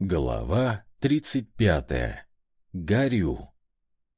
Глава 35. Горю.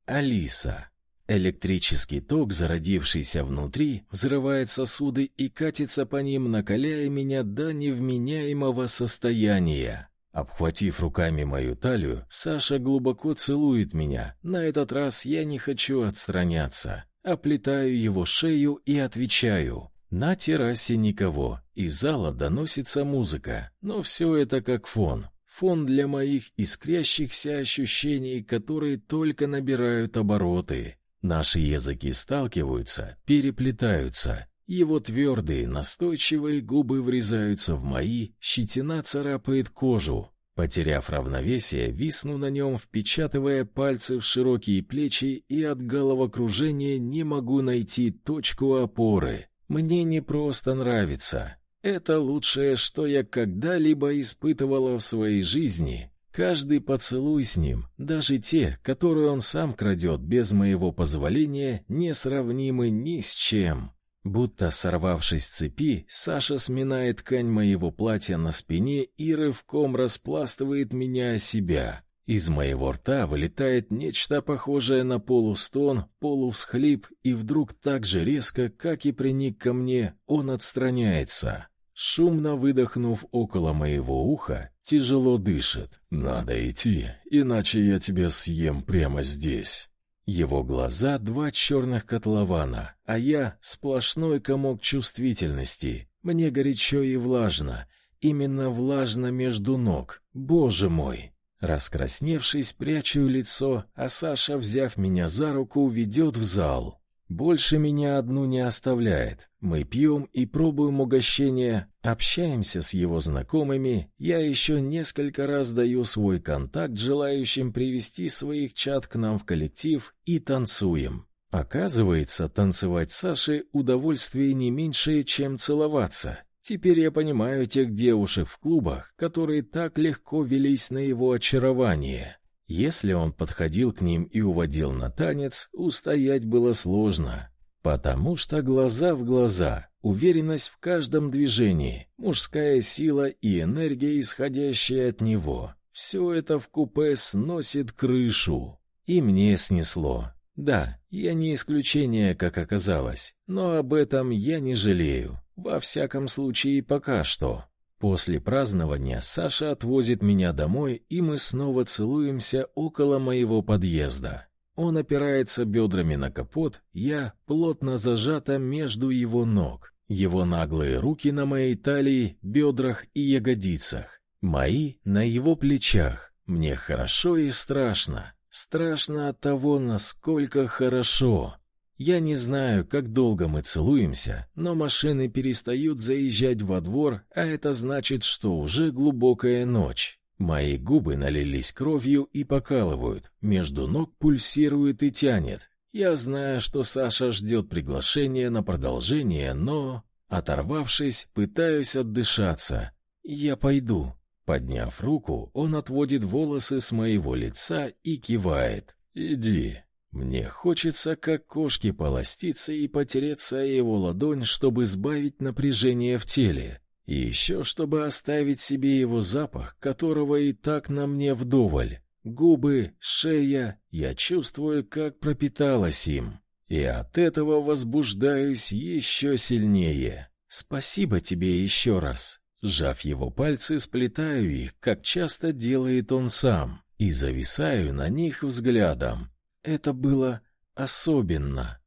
Алиса. Электрический ток, зародившийся внутри, взрывает сосуды и катится по ним, накаляя меня до невменяемого состояния. Обхватив руками мою талию, Саша глубоко целует меня. На этот раз я не хочу отстраняться. Оплетаю его шею и отвечаю. На террасе никого, из зала доносится музыка, но все это как фон фон для моих искрящихся ощущений, которые только набирают обороты. Наши языки сталкиваются, переплетаются. Его твердые, настойчивые губы врезаются в мои, щетина царапает кожу. Потеряв равновесие, висну на нем, впечатывая пальцы в широкие плечи, и от головокружения не могу найти точку опоры. Мне не просто нравится, это лучшее, что я когда-либо испытывала в своей жизни. Каждый поцелуй с ним, даже те, которые он сам крадет без моего позволения, несравнимы ни с чем. Будто сорвавшись с цепи, Саша сминает ткань моего платья на спине и рывком распластывает меня о себя. Из моего рта вылетает нечто похожее на полустон, полувсхлип, и вдруг так же резко, как и приник ко мне, он отстраняется. Шумно выдохнув около моего уха, тяжело дышит. «Надо идти, иначе я тебя съем прямо здесь». Его глаза — два черных котлована, а я — сплошной комок чувствительности. Мне горячо и влажно. Именно влажно между ног. Боже мой! Раскрасневшись, прячу лицо, а Саша, взяв меня за руку, ведет в зал. Больше меня одну не оставляет. Мы пьем и пробуем угощения, общаемся с его знакомыми. Я еще несколько раз даю свой контакт желающим привести своих чад к нам в коллектив и танцуем. Оказывается, танцевать с Сашей удовольствие не меньшее, чем целоваться. Теперь я понимаю тех девушек в клубах, которые так легко велись на его очарование. Если он подходил к ним и уводил на танец, устоять было сложно, потому что глаза в глаза, уверенность в каждом движении, мужская сила и энергия, исходящая от него. Все это в купе сносит крышу. И мне снесло. Да, я не исключение, как оказалось, но об этом я не жалею. Во всяком случае, пока что. После празднования Саша отвозит меня домой, и мы снова целуемся около моего подъезда. Он опирается бедрами на капот, я плотно зажата между его ног. Его наглые руки на моей талии, бедрах и ягодицах. Мои на его плечах. Мне хорошо и страшно. Страшно от того, насколько хорошо. Я не знаю, как долго мы целуемся, но машины перестают заезжать во двор, а это значит, что уже глубокая ночь. Мои губы налились кровью и покалывают, между ног пульсирует и тянет. Я знаю, что Саша ждет приглашения на продолжение, но, оторвавшись, пытаюсь отдышаться. Я пойду. Подняв руку, он отводит волосы с моего лица и кивает. Иди. Мне хочется, как кошке, полоститься и потереться о его ладонь, чтобы сбавить напряжение в теле. И еще, чтобы оставить себе его запах, которого и так на мне вдоволь. Губы, шея, я чувствую, как пропиталась им. И от этого возбуждаюсь еще сильнее. Спасибо тебе еще раз. Сжав его пальцы, сплетаю их, как часто делает он сам, и зависаю на них взглядом. Это было особенно.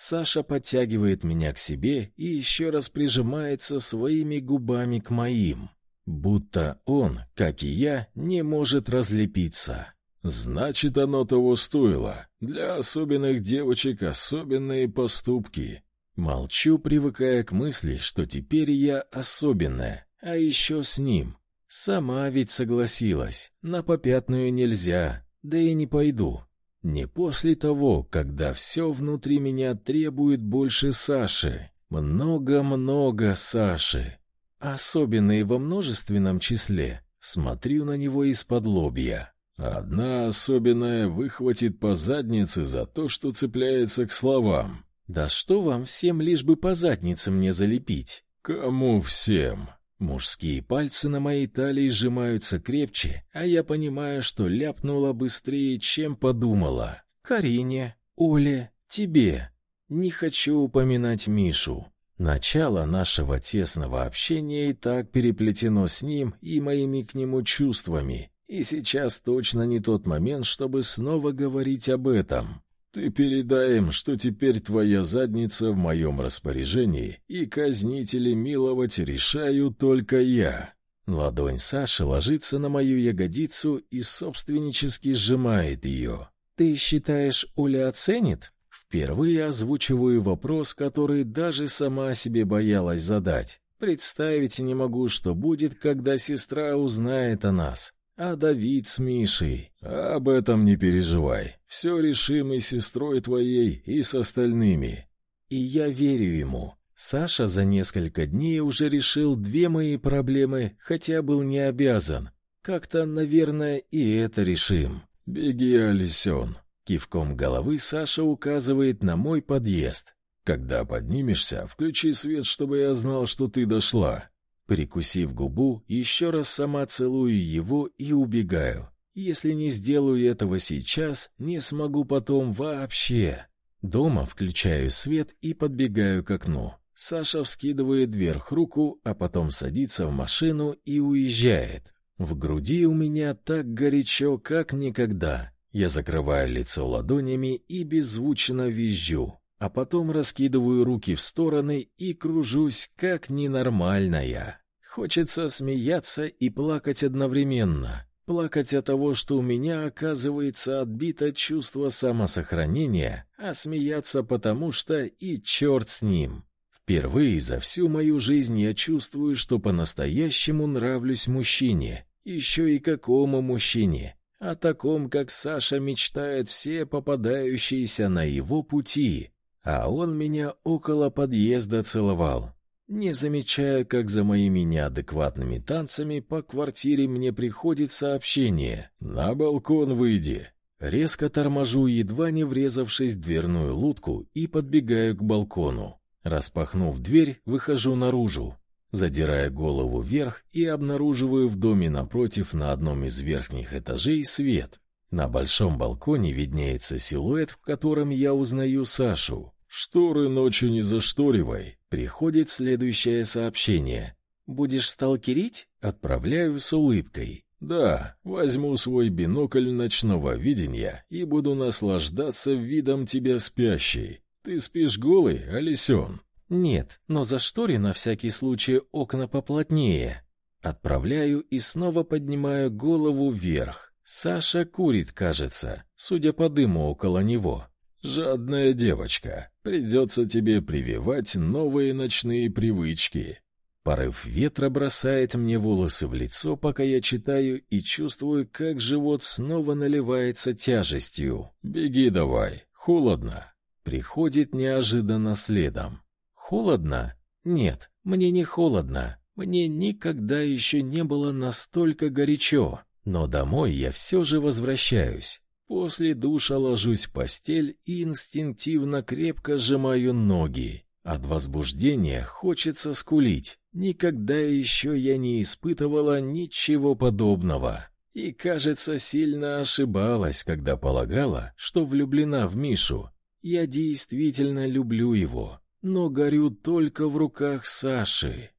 Саша подтягивает меня к себе и еще раз прижимается своими губами к моим, будто он, как и я, не может разлепиться. Значит, оно того стоило. Для особенных девочек особенные поступки. Молчу, привыкая к мысли, что теперь я особенная, а еще с ним. Сама ведь согласилась. На попятную нельзя, да и не пойду. Не после того, когда все внутри меня требует больше Саши. Много-много Саши. Особенно и во множественном числе. Смотрю на него из-под лобья. Одна особенная выхватит по заднице за то, что цепляется к словам. Да что вам всем лишь бы по заднице мне залепить? Кому всем? Мужские пальцы на моей талии сжимаются крепче, а я понимаю, что ляпнула быстрее, чем подумала. Карине, Оле, тебе. Не хочу упоминать Мишу. Начало нашего тесного общения и так переплетено с ним и моими к нему чувствами, и сейчас точно не тот момент, чтобы снова говорить об этом. Ты передай им, что теперь твоя задница в моем распоряжении, и казнить или миловать решаю только я. Ладонь Саши ложится на мою ягодицу и собственнически сжимает ее. Ты считаешь, Оля оценит? Впервые озвучиваю вопрос, который даже сама себе боялась задать. Представить не могу, что будет, когда сестра узнает о нас. А Давид с Мишей? Об этом не переживай. Все решим и с сестрой твоей, и с остальными. И я верю ему. Саша за несколько дней уже решил две мои проблемы, хотя был не обязан. Как-то, наверное, и это решим. Беги, Алисен. Кивком головы Саша указывает на мой подъезд. Когда поднимешься, включи свет, чтобы я знал, что ты дошла. Прикусив губу, еще раз сама целую его и убегаю. Если не сделаю этого сейчас, не смогу потом вообще. Дома включаю свет и подбегаю к окну. Саша вскидывает вверх руку, а потом садится в машину и уезжает. В груди у меня так горячо, как никогда. Я закрываю лицо ладонями и беззвучно визжу а потом раскидываю руки в стороны и кружусь, как ненормальная. Хочется смеяться и плакать одновременно. Плакать от того, что у меня, оказывается, отбито чувство самосохранения, а смеяться потому что и черт с ним. Впервые за всю мою жизнь я чувствую, что по-настоящему нравлюсь мужчине. Еще и какому мужчине? О таком, как Саша мечтают все попадающиеся на его пути а он меня около подъезда целовал. Не замечая, как за моими неадекватными танцами по квартире мне приходит сообщение «На балкон выйди». Резко торможу, едва не врезавшись в дверную лутку, и подбегаю к балкону. Распахнув дверь, выхожу наружу, задирая голову вверх и обнаруживаю в доме напротив на одном из верхних этажей свет. На большом балконе виднеется силуэт, в котором я узнаю Сашу. «Шторы ночью не зашторивай». Приходит следующее сообщение. «Будешь сталкерить?» Отправляю с улыбкой. «Да, возьму свой бинокль ночного видения и буду наслаждаться видом тебя спящей. Ты спишь голый, Алисен?» «Нет, но заштори на всякий случай окна поплотнее». Отправляю и снова поднимаю голову вверх. Саша курит, кажется, судя по дыму около него. Жадная девочка, придется тебе прививать новые ночные привычки. Порыв ветра бросает мне волосы в лицо, пока я читаю и чувствую, как живот снова наливается тяжестью. Беги давай, холодно. Приходит неожиданно следом. Холодно? Нет, мне не холодно. Мне никогда еще не было настолько горячо. Но домой я все же возвращаюсь. После душа ложусь в постель и инстинктивно крепко сжимаю ноги. От возбуждения хочется скулить. Никогда еще я не испытывала ничего подобного. И, кажется, сильно ошибалась, когда полагала, что влюблена в Мишу. Я действительно люблю его, но горю только в руках Саши.